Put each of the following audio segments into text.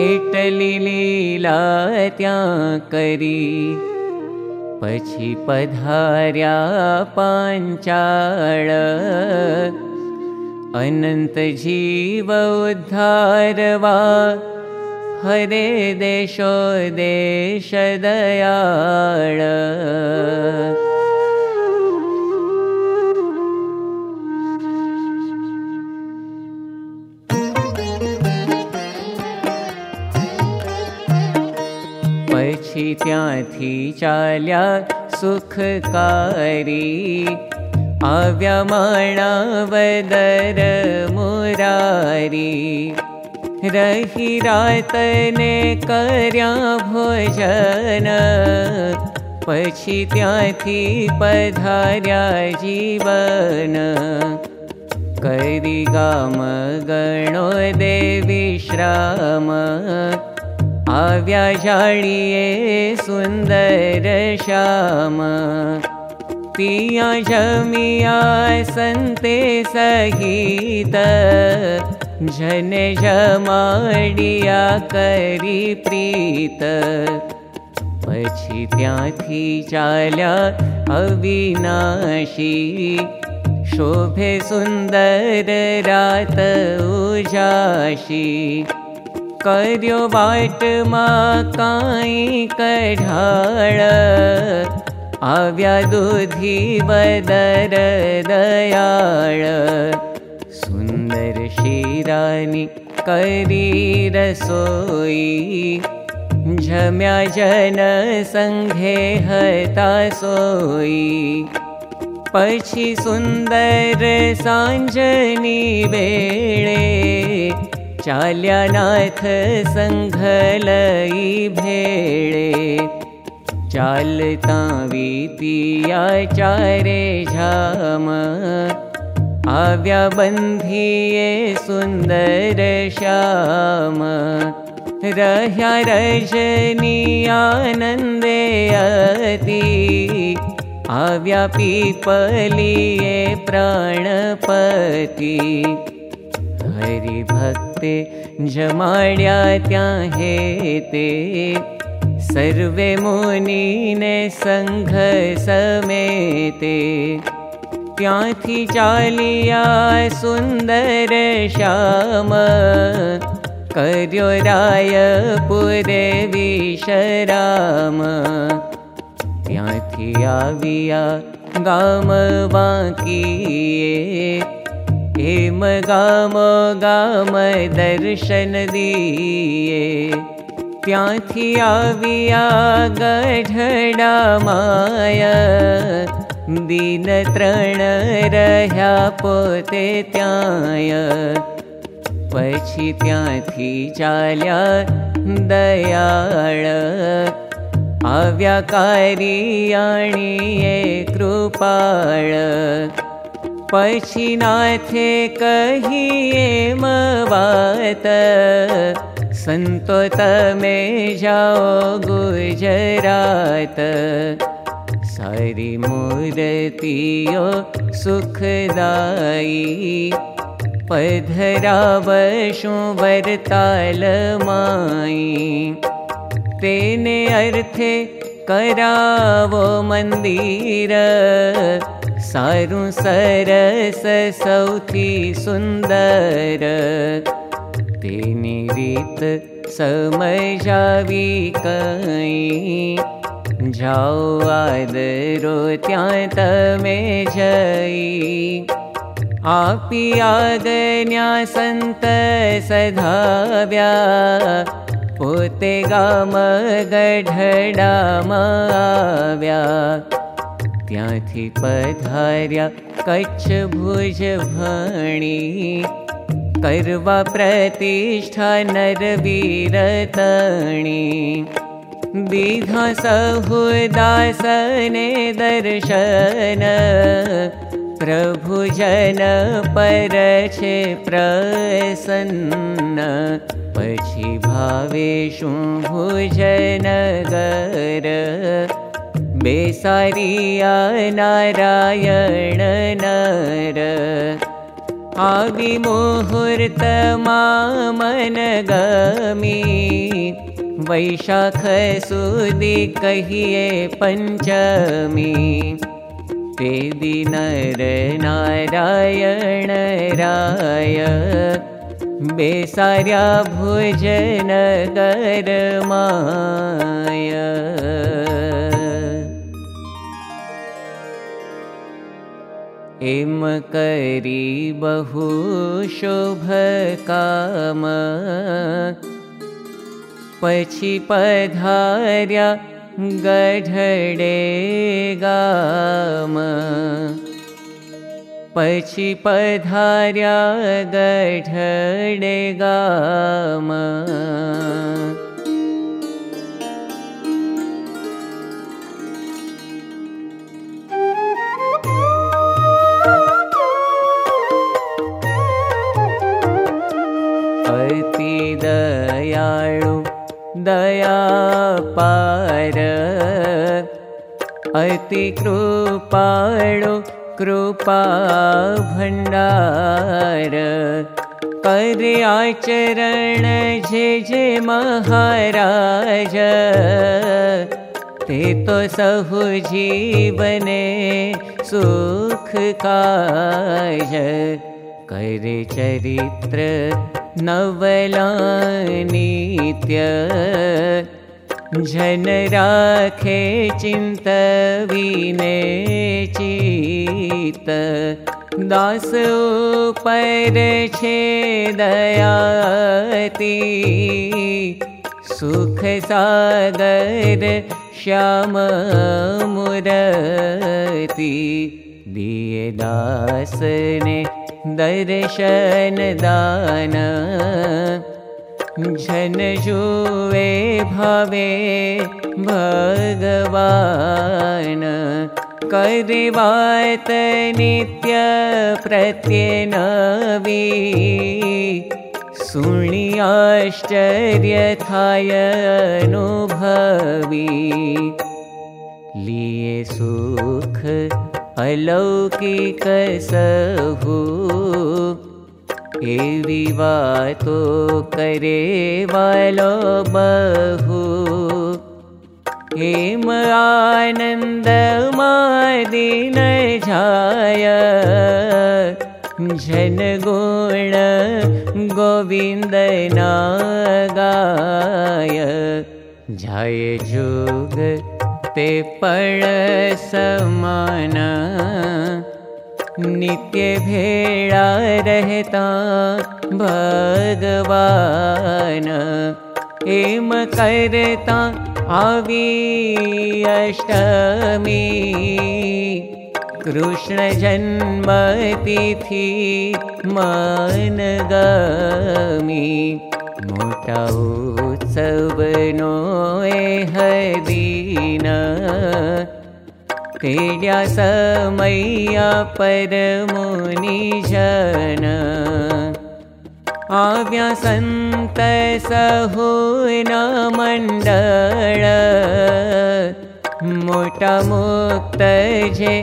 एटली लीला त्या करी पछी पधार्या पांचाळ अनंत जीव उद्धारवा हरे देशो देश दयाळ पि ताल्या सुखकारीणा वदर मरारी। रहिरा भोजन। पशी तधार्याीवन गणो देविश्राम ्याडि सुन्दर श्याम पिया शमिया सन्ते सहित। जन शमाडिया करी प्रीत। पछि त्याथी चाल्या अविनाशी। शोभे सुन्दर रात उजाशी। वाट मा काई कढाळ आव्या दुधी बदर दयाळ सुंदर शिरानी करी रसोई झम्या जन संघे हता सोई पछी सुंदर सांजनी वेळे चाल्यानाथ सङ्घलयि भेळे चालता वीतिया चारे झाम आव्या बन्धिये सुन्दर श्याम। रह्या रजनी आनन्दे अति। आव्या पीपलिये प्राणपति हरि भक्ते जमाड्या त्या हेते। सर्वे मुनीने संघ समेते। त्याथी चालिया सुन्दर श्याम। कर्यो राय पुरे विशराम। त्याथी आविया गाम वाकिये हेम गाम गाम दर्शन आविया गढ़ड़ा माया। दीन तृण रह्या पोते त्याय। पछी त्याथी चाल्या दयाळ। आव्या कारियाणीये कृपाळ पछी नाथे कहिए मवात। संतो तमे जाओ गुजरात। सारी मूर्तियो सुखदाई पधरावशु वरताल माई। तेने अर्थे करावो मंदिर सारु सरस सौथी सुन्दर। तेनी रीत समजावी कई जाओ आदरो त्या तमे जई। आपी आगन्या संत सधाव्या। पोते गाम गढडामा आव्या ત્યાંથી પધાર્યા કચ્છ ભુજ ભણી કરવા પ્રતિષ્ઠા નરવીર તણી દીધા સહુદાસને દર્શન પ્રભુજન પર છે પ્રસન્ન પછી ભાવે શું ભુજન ગર बेसारिया नारायण नर। आगि मुहूर्त मन गमी। वैशाख सुदि कहिए पञ्चमी ते नर नारायण राय। बेसार्या भोजन एम करी बहु शुभ काम पधार्या गढडे गाम। पछी पधार्या गढडे गाम दया पार। अति कृपाळु कृपा ते सहु जीवने सुख काज। करे चरित्र नवला नित्य जन राखे चिन्त विने चित दास पर दयाति सुख सागर श्याम मुरति दिए दास ने दर्शन दान। जन जुवे भावे नित्य प्रत्यनवी सुणि आश्चर्य थाय अनुभवी। लिए सुख अलौकिक सहु एवी वातो करे वालो बहु मादिन जाय। जन गुण गोविन्द जुग पळ समान। नित्य भेड़ा रहता भगवान। एम करता आवी अष्टमी। कृष्ण जन्म तिथि मन गमी। मोटा उत्सव नो हदीन तेड्या समैया परमुनि जन। आव्या सन्त सहुन मण्डळ मोटा मुक्त जे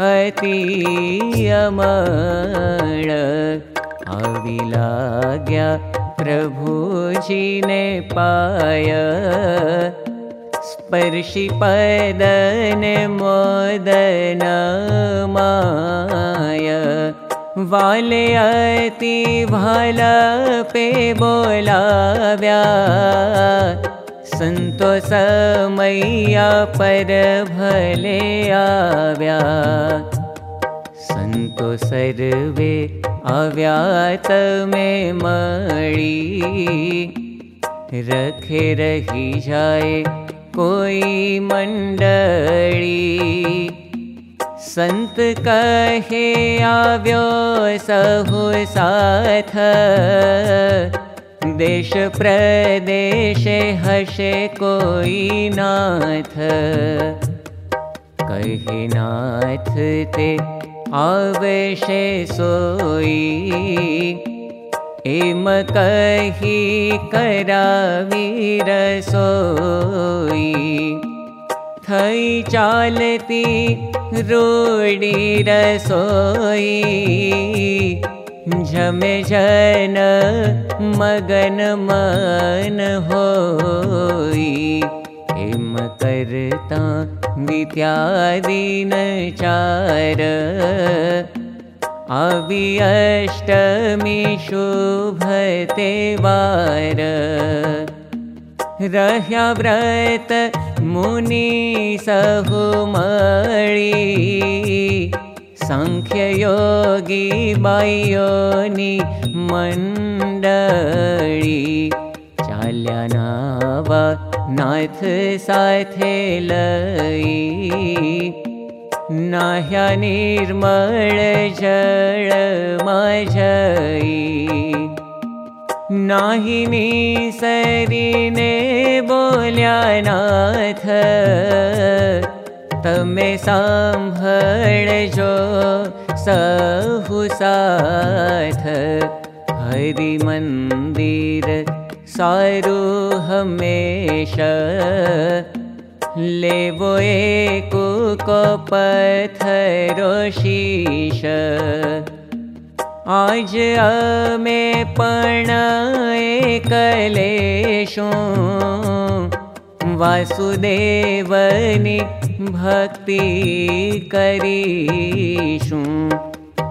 अति अमळ अविलाग्या प्रभुजीने पाय स्पर्शि पदन मोदन माय। वाले अति भाल पे बोलाव्या। संतो समैया पर भले आव्या। संतो सर्वे आव्या तमे मळी रखे रही जाए कोई मंडली संत कहे आव्यो सहु साथ। देश प्रदेश हसे कोई नाथ। कहे नाथ ते आवेशे सोई एम कही करावी रसोई। थई चालती रूडी जमे जन मगन मन होई। एम करता विद्यादीन आवि अष्टमी शुभते वार। रह्या व्रत मुनि सहुमणि सङ्ख्ययोगी बायोनि नावा नाथ साथे लई नाह्या निर्मळ जळ माझई नाहि सरीने बोल्या नाथ तमे जो सहु साथ। हरि मन्दिर सारु हमेश लेवो एको को पथरो शीश। आज अमे पण कलेशो वासुदेवनि भक्ति करीषु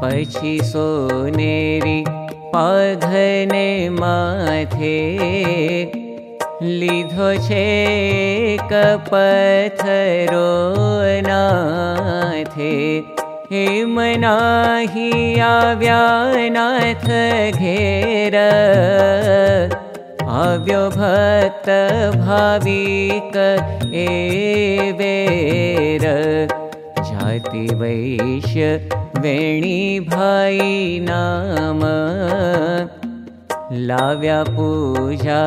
पछी सोनेरी पाघने माथे लिधो छे कपथरो नाथे हेमनाहि आव्यानाथ घेर आव्यो भक्त भाविक एवेर जाति वैश्य वेणी भाई नाम लाव्या पूजा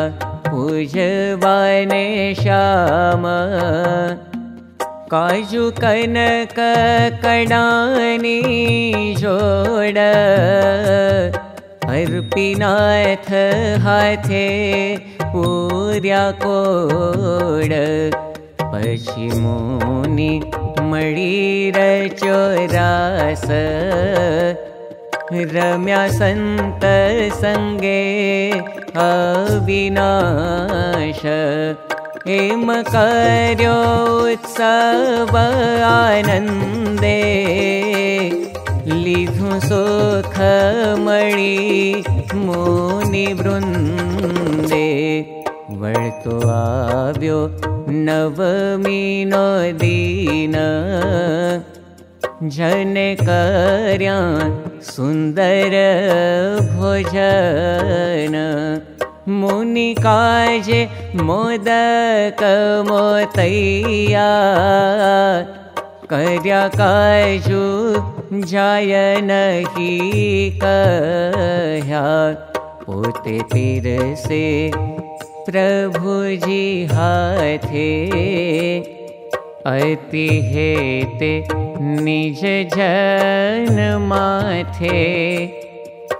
काजु कनक कडानी जोड। अर्पिनाथ हाथे पूर्या कोड। पश्चिमोनि मणिर चोरास रम्या सन्त सङ्गे अविनाश। हेम उत्सव आनन्दे लिधु सुख मणि मुनिवृन्दे वर्तो आव्यो नवमीनो दीन जन कर्या सुन्दर भोजन। मुनि काजे मोदक मोतैया कर्या काजु जाय जी हाथे अति हेते निज जन माथे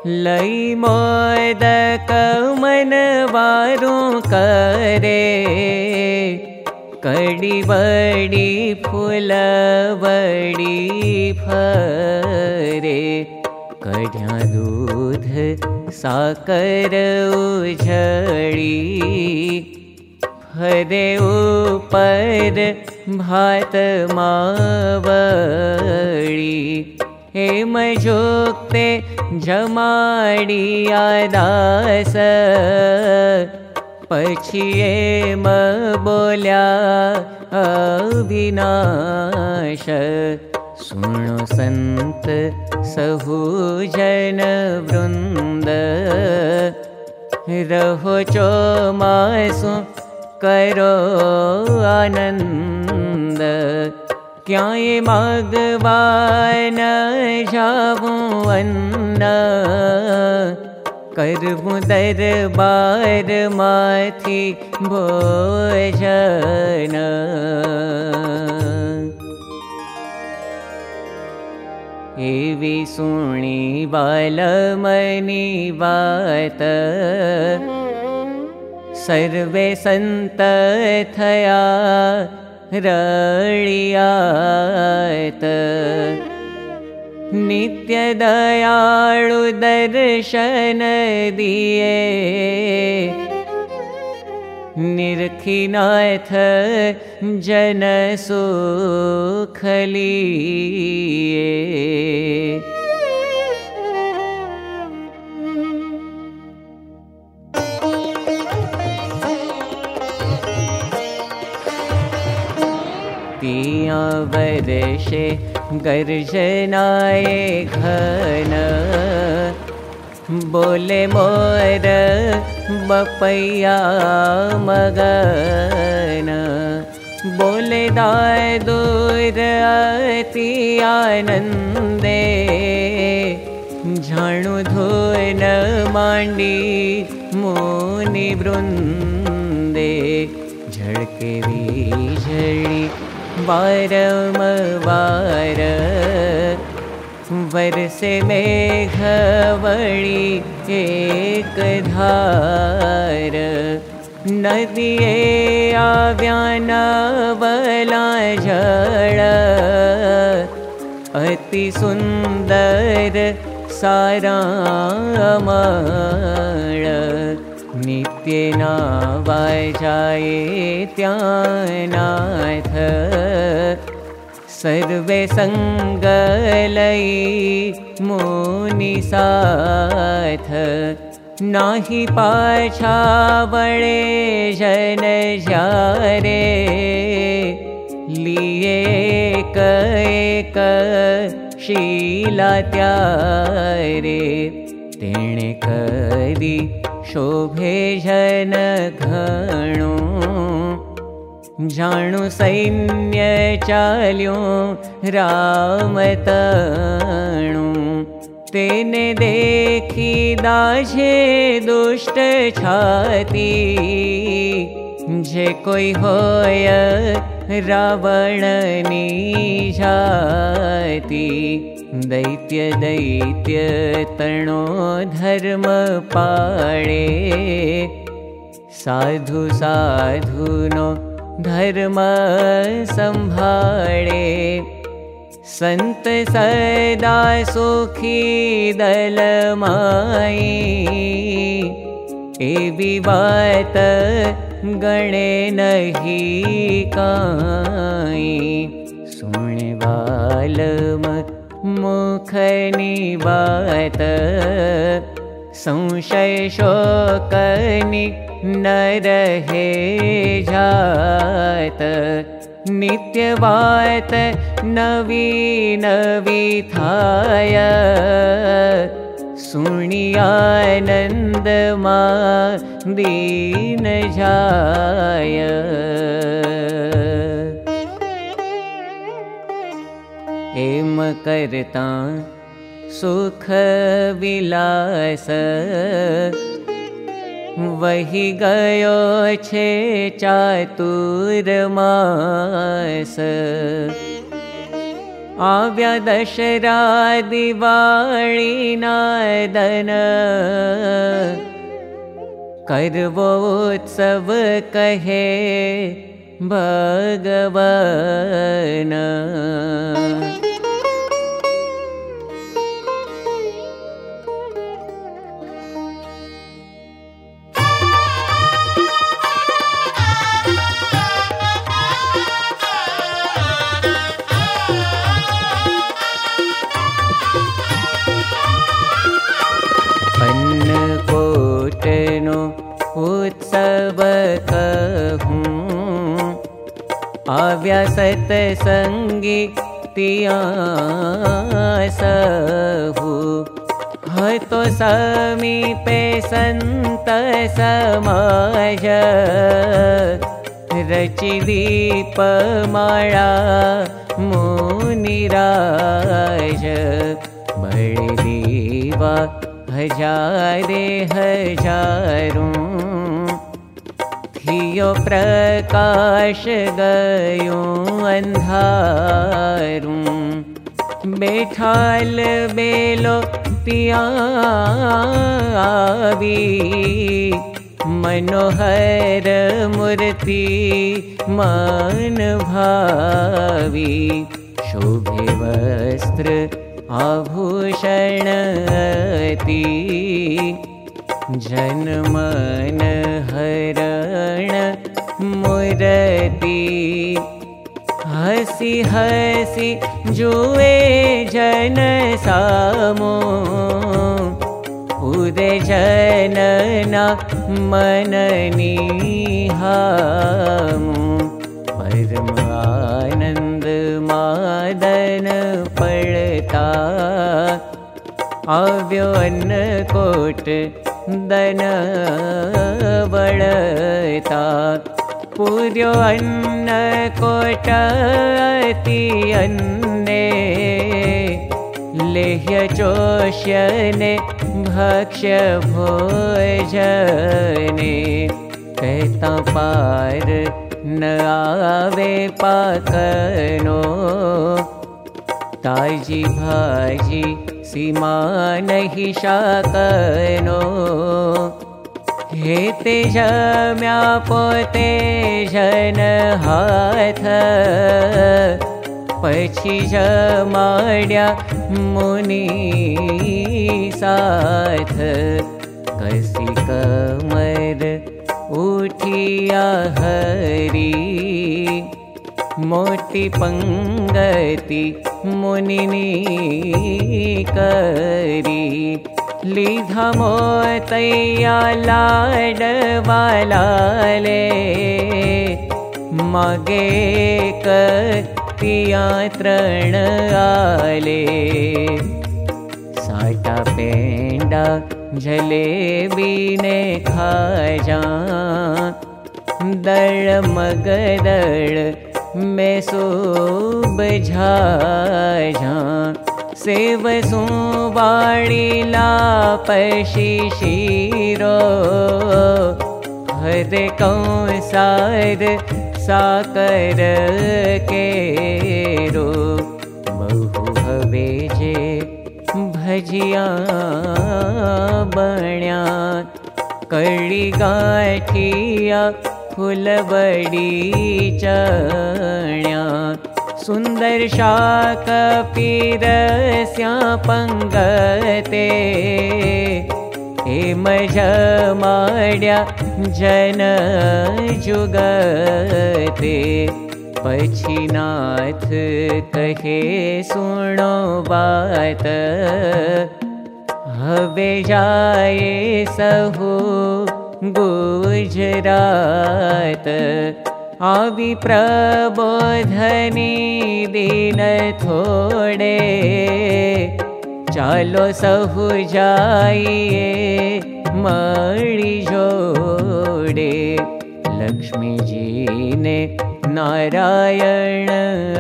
लई मोदक मन वारू करे। कड़ी बड़ी फूल बड़ी फरे। कढ़िया दूध साकर उझड़ी फरे ऊपर भात मावड़ी हेम जोक्ते जमाडिया दास। पछिए म बोल्या अविनाश। सुनो संत सहु जन रहो चो मासु करो आनंद क्याय मगवान जाऊं अन्न। करबु दरबार माथी भोजन। एवी सुणी बालमनी बात सर्वे संत थया रळियात। नित्य दयाळु दर्शन दिए निर्खिनाथ जन वर्षे गर्जनाय घन। बोले मोर बपैया मगन। बोले दाय दूर अति आनन्दे। झाणु धोन माण्डी मुनि वृन्दे झड़के वीझड़ी वारम वार वर्षे धार। नदिये आव्यानवला जळ। अति सुन्दर सारामळ नित्यना वाजाये त्यानाथ सर्वे सङ्गलयि मुनिसाथ। नाही पाछा बळे जन शीला त्यारे। तेणे करी शोभे जन घणो। जाणु सैन्य चाल्यो रामतणु तेने देखी दाझे दुष्ट छाती। जे कोई होय रावणनी जाती दैत्य दैत्य तणो धर्म पाळे साधु साधुनो धर्म संभाळे संत सदा सुखी दलमाई। एवी बात गणे नहीं काई। सुने बालम मुखनी बात संशय शोकनि न रहे जात। नित्यवात नवी नवी थाय सुनियानन्द मा दीन जाय एम करता सुख विलास। वही गयो छे चातुर मास। आव्या दशरा दिवाळी नादन। करवो उत्सव कहे भगवन सतसंगी तिया सहु। है समीपे संत समाज। रचि दीप माळा मुनिराज दीवा हजारों थियो प्रकाश गयो अन्धारूं। बेठाल बेलो तियावी मनोहर मूर्ति मन भावी शोभे वस्त्र आभूषणति जनमन हरण मूर्ति। हसी हसी जुए जन सामो उदे जनना मननी आनंद कोट दन बड़ता पूर्यो अन्न कोटति अन्ने। लेह्य चोष्यने भक्ष्य भोजने। कहता पार न आवे पाकनो ताजी भाजी सीमा नहीं शाकनो। हेते जम्या पोते जन हाथ। पछी जमाड्या मुनि साथ। कसी कमर उठिया हरी मोटी पंगति मुनिनी करी। लीधा मोतैया लाडवाला ले मगे कतिया तृण आले। साटा पेंडा जलेबी ने खाजा। दळ मगदळ में सूब झाझा सेव सुवाणीला पशी शीरो। हरे साकर केरो बहु हवे जे भजिया बण्या कड़ी गाठिया फुलबड़ी चण्या सुन्दर शाक पीरस्या पङ्गते। हे मजमाड्या जन जुगते। पछिनाथ कहे सुणो बात। हवे जाए सहु गुजरात आवि प्रबोधनी दिन थोडे। चालो सहु जाइए लक्ष्मी जी ने नारायण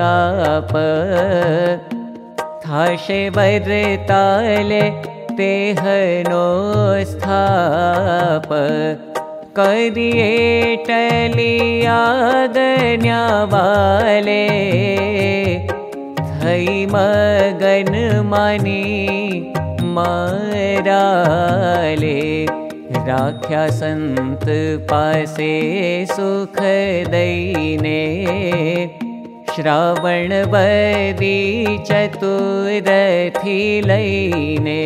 आप। थाशे बरताले तेहनो स्थाप। करिए टलिया मगन मानी मराले। राख्या संत पासे सुख दईने श्रावण बदी चतुरथी लईने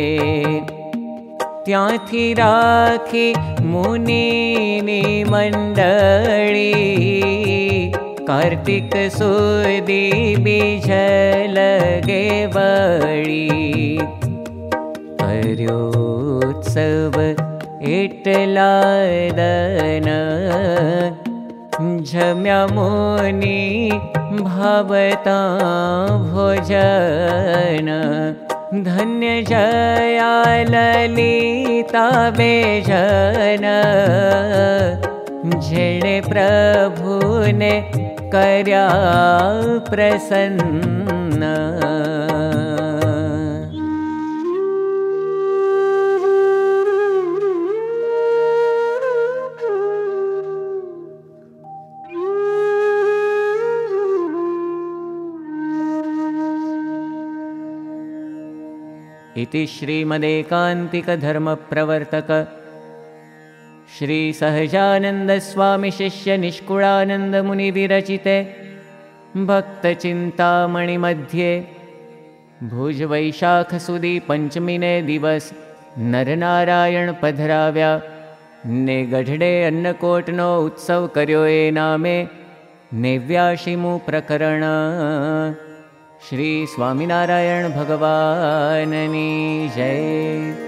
त्याथी राखी मुनि मंडली कार्तिक सुदी बीज लगे बड़ी कर्योत्सव इटला दन झम्या मुनि भवता भोजन। धन्य जया ललिता बेजन झेणे प्रभुने कर्या प्रसन्न इति श्रीमदेकान्तिकधर्मप्रवर्तक। श्रीसहजानन्दस्वामिशिष्यनिष्कुळानन्दमुनिविरचिते भक्तचिन्तामणिमध्ये भुजवैशाखसुदी पञ्चमिने दिवस नरनारायण पधराव्या। ने गढडे अन्नकोटनो उत्सव कर्यो ए नामे नेव्याशिमु प्रकरण श्री स्वामिनारायण भगवाननी जय